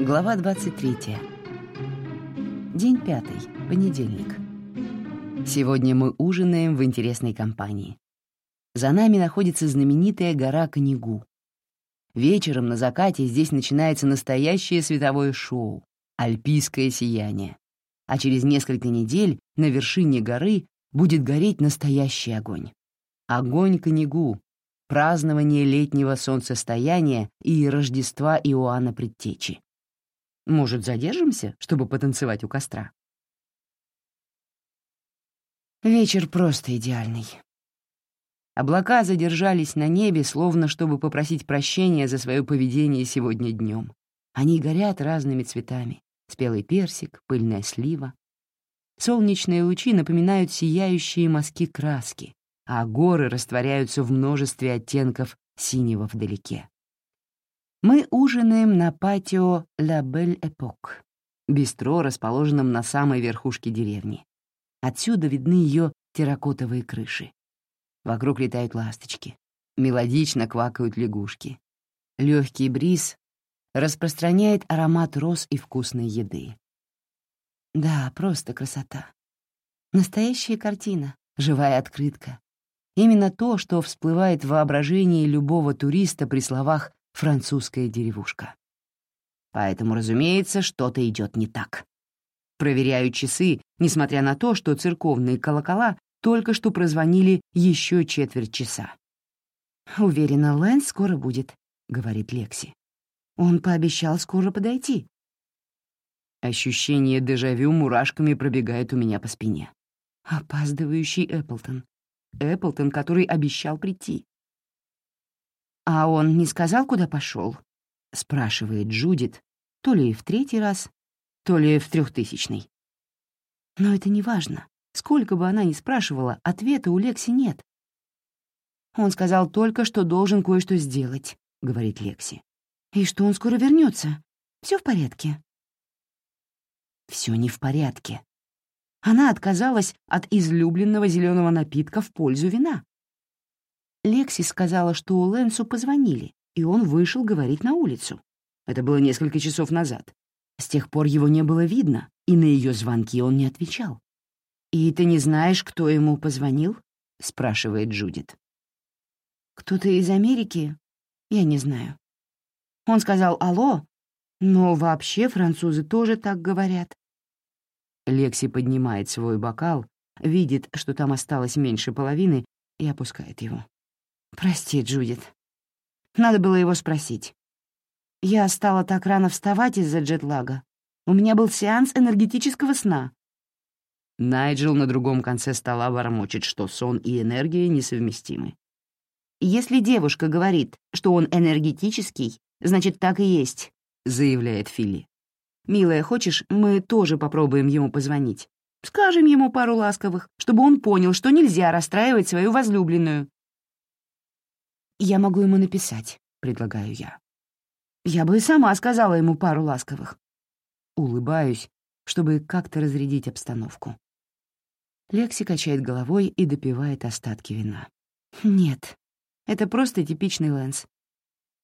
Глава 23. День пятый, понедельник. Сегодня мы ужинаем в интересной компании. За нами находится знаменитая гора Конегу. Вечером на закате здесь начинается настоящее световое шоу — альпийское сияние. А через несколько недель на вершине горы будет гореть настоящий огонь. Огонь Конегу, празднование летнего солнцестояния и Рождества Иоанна Предтечи. Может, задержимся, чтобы потанцевать у костра? Вечер просто идеальный. Облака задержались на небе, словно чтобы попросить прощения за свое поведение сегодня днем. Они горят разными цветами — спелый персик, пыльная слива. Солнечные лучи напоминают сияющие мазки краски, а горы растворяются в множестве оттенков синего вдалеке. Мы ужинаем на патио «Ла Бель Эпок», бистро, расположенном на самой верхушке деревни. Отсюда видны ее терракотовые крыши. Вокруг летают ласточки, мелодично квакают лягушки. Легкий бриз распространяет аромат роз и вкусной еды. Да, просто красота. Настоящая картина, живая открытка. Именно то, что всплывает в воображении любого туриста при словах французская деревушка. Поэтому, разумеется, что-то идет не так. Проверяю часы, несмотря на то, что церковные колокола только что прозвонили еще четверть часа. «Уверена, Лэнс скоро будет», — говорит Лекси. «Он пообещал скоро подойти». Ощущение дежавю мурашками пробегает у меня по спине. Опаздывающий Эпплтон. Эпплтон, который обещал прийти. «А он не сказал, куда пошел?» — спрашивает Джудит, то ли в третий раз, то ли в трехтысячный. Но это не важно. Сколько бы она ни спрашивала, ответа у Лекси нет. «Он сказал только, что должен кое-что сделать», — говорит Лекси. «И что он скоро вернется. Все в порядке». Все не в порядке. Она отказалась от излюбленного зеленого напитка в пользу вина. Лекси сказала, что Лэнсу позвонили, и он вышел говорить на улицу. Это было несколько часов назад. С тех пор его не было видно, и на ее звонки он не отвечал. «И ты не знаешь, кто ему позвонил?» — спрашивает Джудит. «Кто-то из Америки? Я не знаю». Он сказал «Алло», но вообще французы тоже так говорят. Лекси поднимает свой бокал, видит, что там осталось меньше половины, и опускает его. «Прости, Джудит. Надо было его спросить. Я стала так рано вставать из-за джетлага. У меня был сеанс энергетического сна». Найджел на другом конце стола бормочет, что сон и энергия несовместимы. «Если девушка говорит, что он энергетический, значит, так и есть», — заявляет Филли. «Милая, хочешь, мы тоже попробуем ему позвонить? Скажем ему пару ласковых, чтобы он понял, что нельзя расстраивать свою возлюбленную». «Я могу ему написать», — предлагаю я. «Я бы и сама сказала ему пару ласковых». Улыбаюсь, чтобы как-то разрядить обстановку. Лекси качает головой и допивает остатки вина. «Нет, это просто типичный Лэнс.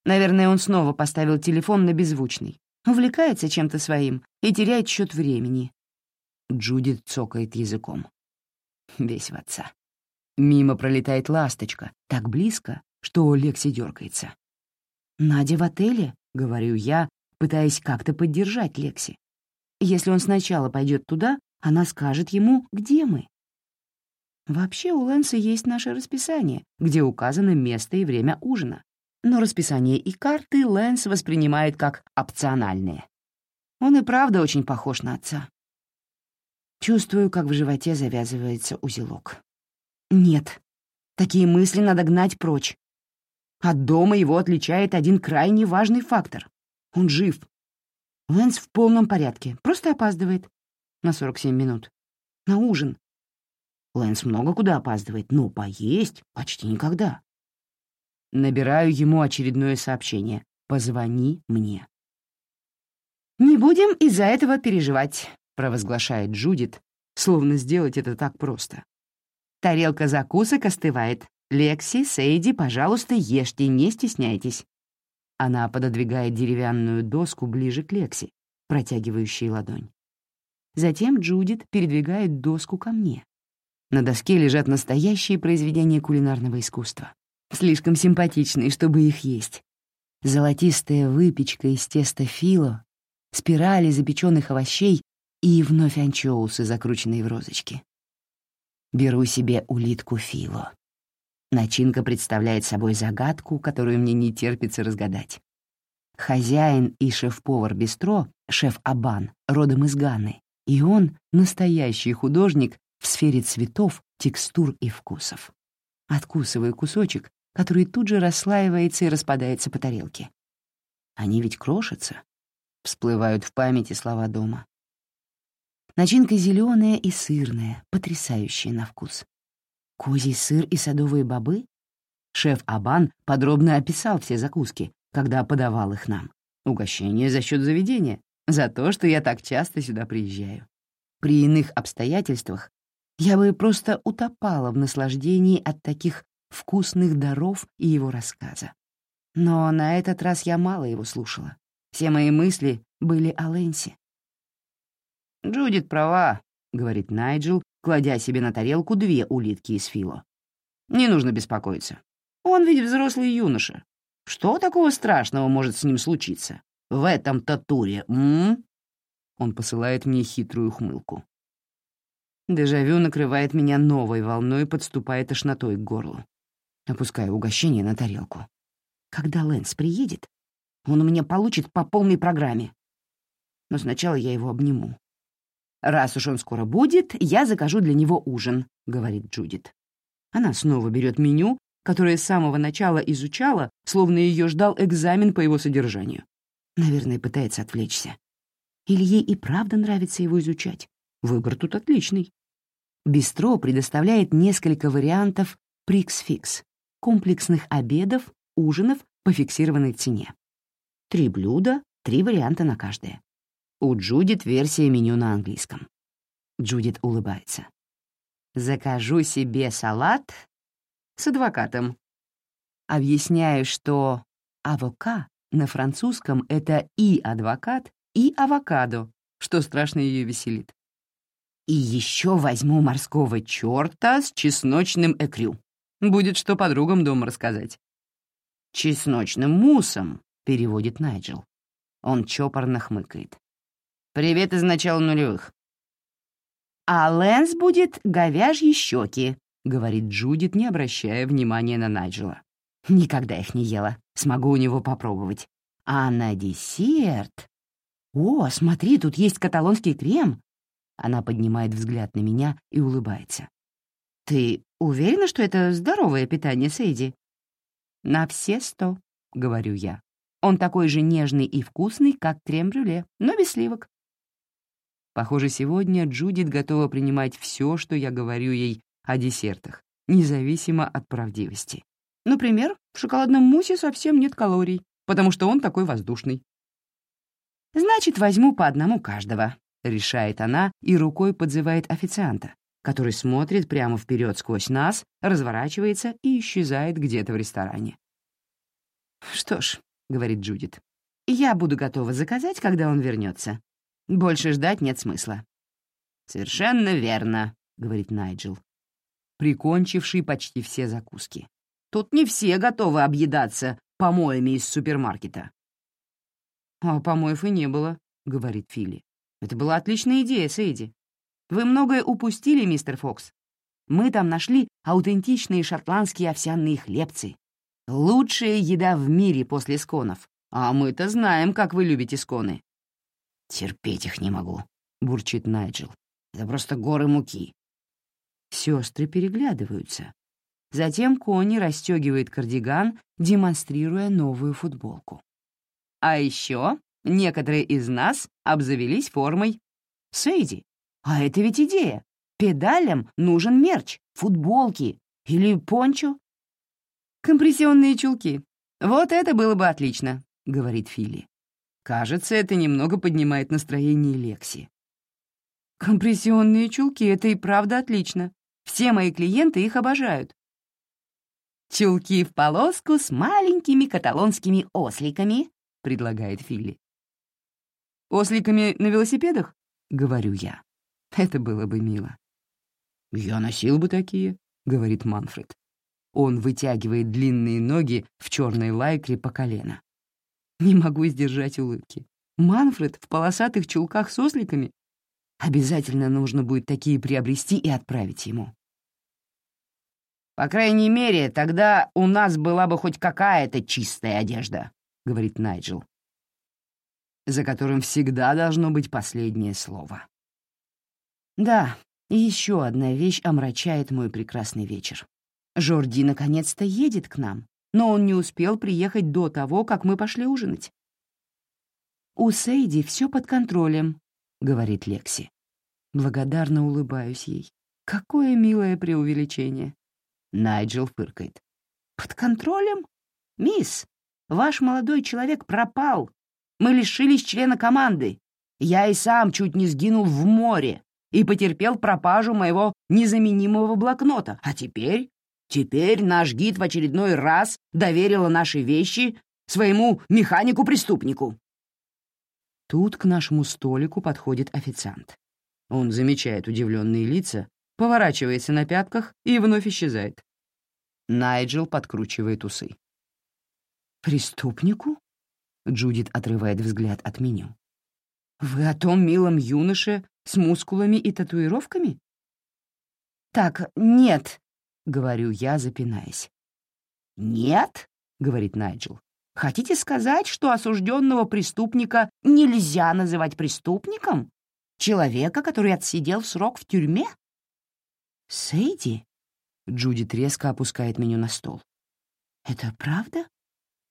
Наверное, он снова поставил телефон на беззвучный, увлекается чем-то своим и теряет счет времени». Джудит цокает языком. Весь в отца. Мимо пролетает ласточка, так близко, что Лекси дергается. «Надя в отеле?» — говорю я, пытаясь как-то поддержать Лекси. Если он сначала пойдет туда, она скажет ему, где мы. Вообще у Лэнса есть наше расписание, где указано место и время ужина. Но расписание и карты Лэнс воспринимает как опциональные. Он и правда очень похож на отца. Чувствую, как в животе завязывается узелок. Нет, такие мысли надо гнать прочь. От дома его отличает один крайне важный фактор. Он жив. Лэнс в полном порядке, просто опаздывает. На 47 минут. На ужин. Лэнс много куда опаздывает, но поесть почти никогда. Набираю ему очередное сообщение. «Позвони мне». «Не будем из-за этого переживать», — провозглашает Джудит, словно сделать это так просто. Тарелка закусок остывает. «Лекси, Сейди, пожалуйста, ешьте, не стесняйтесь». Она пододвигает деревянную доску ближе к Лекси, протягивающей ладонь. Затем Джудит передвигает доску ко мне. На доске лежат настоящие произведения кулинарного искусства. Слишком симпатичные, чтобы их есть. Золотистая выпечка из теста фило, спирали запеченных овощей и вновь анчоусы, закрученные в розочки. Беру себе улитку фило. Начинка представляет собой загадку, которую мне не терпится разгадать. Хозяин и шеф-повар бистро, шеф Абан, родом из Ганы, и он — настоящий художник в сфере цветов, текстур и вкусов. Откусываю кусочек, который тут же расслаивается и распадается по тарелке. Они ведь крошатся. Всплывают в памяти слова дома. Начинка зеленая и сырная, потрясающая на вкус. Козий сыр и садовые бобы? Шеф Абан подробно описал все закуски, когда подавал их нам. Угощение за счет заведения, за то, что я так часто сюда приезжаю. При иных обстоятельствах я бы просто утопала в наслаждении от таких вкусных даров и его рассказа. Но на этот раз я мало его слушала. Все мои мысли были о Лэнсе. «Джудит права», — говорит Найджел, кладя себе на тарелку две улитки из фило. «Не нужно беспокоиться. Он ведь взрослый юноша. Что такого страшного может с ним случиться? В этом-то туре, м? Он посылает мне хитрую хмылку. Дежавю накрывает меня новой волной и подступает тошнотой к горлу. Опускаю угощение на тарелку. Когда Лэнс приедет, он у меня получит по полной программе. Но сначала я его обниму. «Раз уж он скоро будет, я закажу для него ужин», — говорит Джудит. Она снова берет меню, которое с самого начала изучала, словно ее ждал экзамен по его содержанию. Наверное, пытается отвлечься. Или ей и правда нравится его изучать. Выбор тут отличный. Бистро предоставляет несколько вариантов прикс-фикс — комплексных обедов, ужинов по фиксированной цене. Три блюда, три варианта на каждое. У Джудит версия меню на английском. Джудит улыбается. «Закажу себе салат с адвокатом». Объясняю, что «авока» на французском — это и адвокат, и авокадо, что страшно ее веселит. И еще возьму морского черта с чесночным экрю. Будет что подругам дома рассказать. «Чесночным муссом», — переводит Найджел. Он чопорно хмыкает. Привет из начала нулевых. «А Лэнс будет говяжьи щеки», — говорит Джудит, не обращая внимания на Найджела. «Никогда их не ела. Смогу у него попробовать. А на десерт...» «О, смотри, тут есть каталонский крем!» Она поднимает взгляд на меня и улыбается. «Ты уверена, что это здоровое питание, Сейди?» «На все сто», — говорю я. «Он такой же нежный и вкусный, как крем-брюле, но без сливок. Похоже, сегодня Джудит готова принимать все, что я говорю ей о десертах, независимо от правдивости. Например, в шоколадном муссе совсем нет калорий, потому что он такой воздушный. «Значит, возьму по одному каждого», — решает она и рукой подзывает официанта, который смотрит прямо вперед сквозь нас, разворачивается и исчезает где-то в ресторане. «Что ж», — говорит Джудит, — «я буду готова заказать, когда он вернется. Больше ждать нет смысла». «Совершенно верно», — говорит Найджел, прикончивший почти все закуски. «Тут не все готовы объедаться помоями из супермаркета». «А помоев и не было», — говорит Филли. «Это была отличная идея, Сейди. Вы многое упустили, мистер Фокс. Мы там нашли аутентичные шотландские овсяные хлебцы. Лучшая еда в мире после сконов. А мы-то знаем, как вы любите сконы. «Терпеть их не могу», — бурчит Найджел. «Это просто горы муки». Сестры переглядываются. Затем Кони расстегивает кардиган, демонстрируя новую футболку. А еще некоторые из нас обзавелись формой. Сейди, а это ведь идея. Педалям нужен мерч, футболки или пончо. Компрессионные чулки. Вот это было бы отлично, говорит Филли. Кажется, это немного поднимает настроение Лекси. Компрессионные чулки — это и правда отлично. Все мои клиенты их обожают. чулки в полоску с маленькими каталонскими осликами», — предлагает Филли. «Осликами на велосипедах?» — говорю я. Это было бы мило. «Я носил бы такие», — говорит Манфред. Он вытягивает длинные ноги в черной лайкре по колено. Не могу сдержать улыбки. Манфред в полосатых чулках с осликами? Обязательно нужно будет такие приобрести и отправить ему. «По крайней мере, тогда у нас была бы хоть какая-то чистая одежда», — говорит Найджел, за которым всегда должно быть последнее слово. Да, еще одна вещь омрачает мой прекрасный вечер. Жорди наконец-то едет к нам, но он не успел приехать до того, как мы пошли ужинать. «У Сейди все под контролем», — говорит Лекси. Благодарно улыбаюсь ей. Какое милое преувеличение. Найджел фыркает. «Под контролем? Мисс, ваш молодой человек пропал. Мы лишились члена команды. Я и сам чуть не сгинул в море и потерпел пропажу моего незаменимого блокнота. А теперь Теперь наш гид в очередной раз доверила наши вещи своему механику-преступнику. Тут к нашему столику подходит официант. Он замечает удивленные лица, поворачивается на пятках и вновь исчезает. Найджел подкручивает усы. «Преступнику?» — Джудит отрывает взгляд от меню. «Вы о том милом юноше с мускулами и татуировками?» «Так, нет», — говорю я, запинаясь. «Нет?» — говорит Найджел. «Хотите сказать, что осужденного преступника нельзя называть преступником? Человека, который отсидел срок в тюрьме?» «Сейди?» — Джудит резко опускает меню на стол. «Это правда?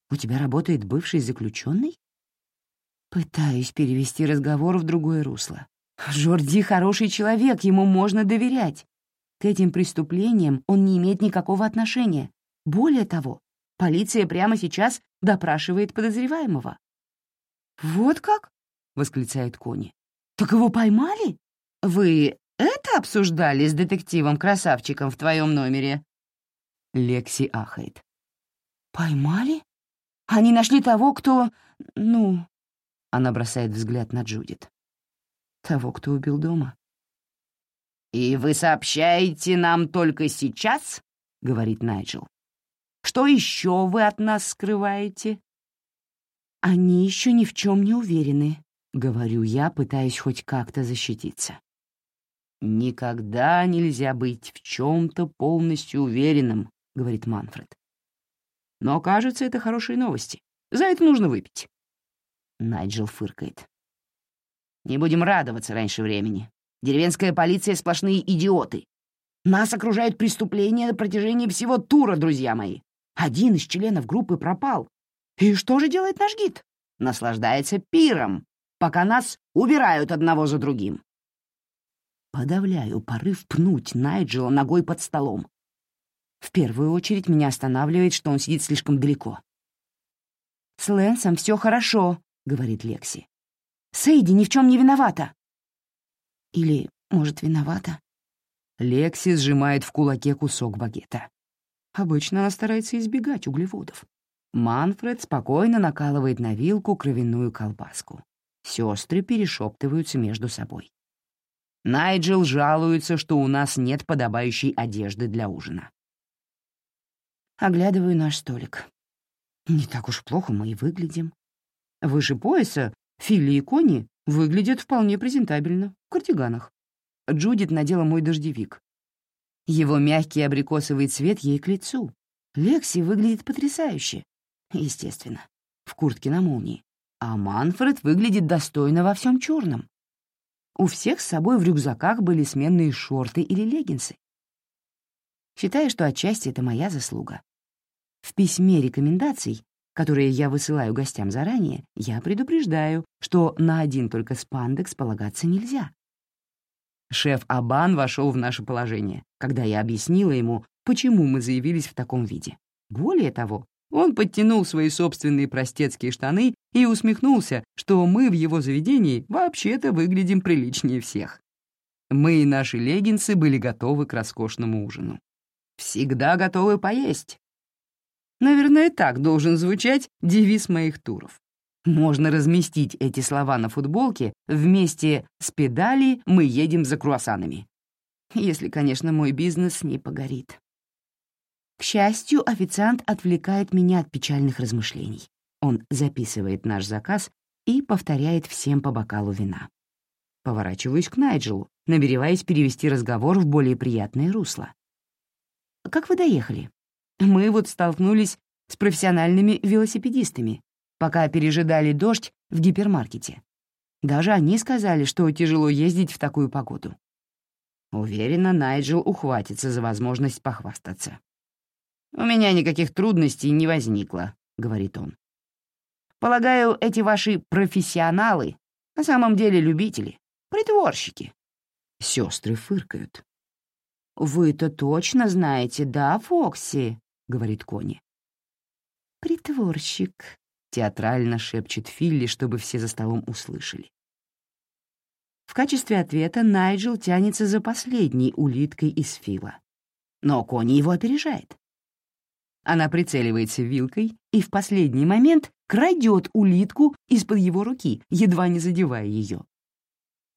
У тебя работает бывший заключенный?» Пытаюсь перевести разговор в другое русло. Жорди хороший человек, ему можно доверять. К этим преступлениям он не имеет никакого отношения. Более того, полиция прямо сейчас допрашивает подозреваемого. «Вот как?» — восклицает Кони. «Так его поймали? Вы это обсуждали с детективом-красавчиком в твоем номере?» Лекси ахает. «Поймали? Они нашли того, кто... ну...» Она бросает взгляд на Джудит. «Того, кто убил дома?» «И вы сообщаете нам только сейчас?» — говорит Найджел. «Что еще вы от нас скрываете?» «Они еще ни в чем не уверены», — говорю я, пытаясь хоть как-то защититься. «Никогда нельзя быть в чем-то полностью уверенным», — говорит Манфред. «Но, кажется, это хорошие новости. За это нужно выпить». Найджел фыркает. «Не будем радоваться раньше времени. Деревенская полиция — сплошные идиоты. Нас окружают преступления на протяжении всего тура, друзья мои. Один из членов группы пропал. И что же делает наш гид? Наслаждается пиром, пока нас убирают одного за другим. Подавляю порыв пнуть Найджела ногой под столом. В первую очередь меня останавливает, что он сидит слишком далеко. «С Лэнсом все хорошо», — говорит Лекси. «Сейди ни в чем не виновата». Или, может, виновата? Лекси сжимает в кулаке кусок багета. Обычно она старается избегать углеводов. Манфред спокойно накалывает на вилку кровяную колбаску. Сестры перешептываются между собой. Найджел жалуется, что у нас нет подобающей одежды для ужина. Оглядываю наш столик. Не так уж плохо мы и выглядим. Выше пояса Филли и Кони выглядят вполне презентабельно, в кардиганах. Джудит надела мой дождевик. Его мягкий абрикосовый цвет ей к лицу. Лекси выглядит потрясающе. Естественно, в куртке на молнии. А Манфред выглядит достойно во всем черном. У всех с собой в рюкзаках были сменные шорты или леггинсы. Считаю, что отчасти это моя заслуга. В письме рекомендаций которые я высылаю гостям заранее, я предупреждаю, что на один только спандекс полагаться нельзя. Шеф Абан вошел в наше положение, когда я объяснила ему, почему мы заявились в таком виде. Более того, он подтянул свои собственные простецкие штаны и усмехнулся, что мы в его заведении вообще-то выглядим приличнее всех. Мы и наши леггинсы были готовы к роскошному ужину. Всегда готовы поесть, Наверное, так должен звучать девиз моих туров. Можно разместить эти слова на футболке вместе с педали «Мы едем за круассанами». Если, конечно, мой бизнес не погорит. К счастью, официант отвлекает меня от печальных размышлений. Он записывает наш заказ и повторяет всем по бокалу вина. Поворачиваюсь к Найджелу, намереваясь перевести разговор в более приятное русло. «Как вы доехали?» Мы вот столкнулись с профессиональными велосипедистами, пока пережидали дождь в гипермаркете. Даже они сказали, что тяжело ездить в такую погоду. Уверена, Найджел ухватится за возможность похвастаться. «У меня никаких трудностей не возникло», — говорит он. «Полагаю, эти ваши профессионалы на самом деле любители, притворщики». Сестры фыркают. «Вы-то точно знаете, да, Фокси?» — говорит Кони. «Притворщик», — театрально шепчет Филли, чтобы все за столом услышали. В качестве ответа Найджел тянется за последней улиткой из Фила. Но Кони его опережает. Она прицеливается вилкой и в последний момент крадет улитку из-под его руки, едва не задевая ее.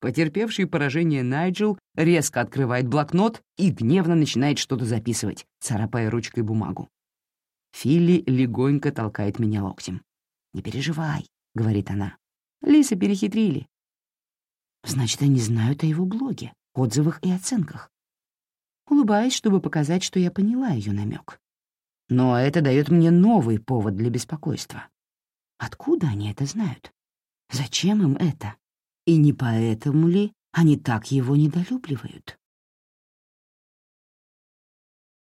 Потерпевший поражение Найджел резко открывает блокнот и гневно начинает что-то записывать, царапая ручкой бумагу. Филли легонько толкает меня локтем. «Не переживай», — говорит она. «Лиса перехитрили». Значит, они знают о его блоге, отзывах и оценках. Улыбаюсь, чтобы показать, что я поняла ее намек. Но это дает мне новый повод для беспокойства. Откуда они это знают? Зачем им это? И не поэтому ли они так его недолюбливают?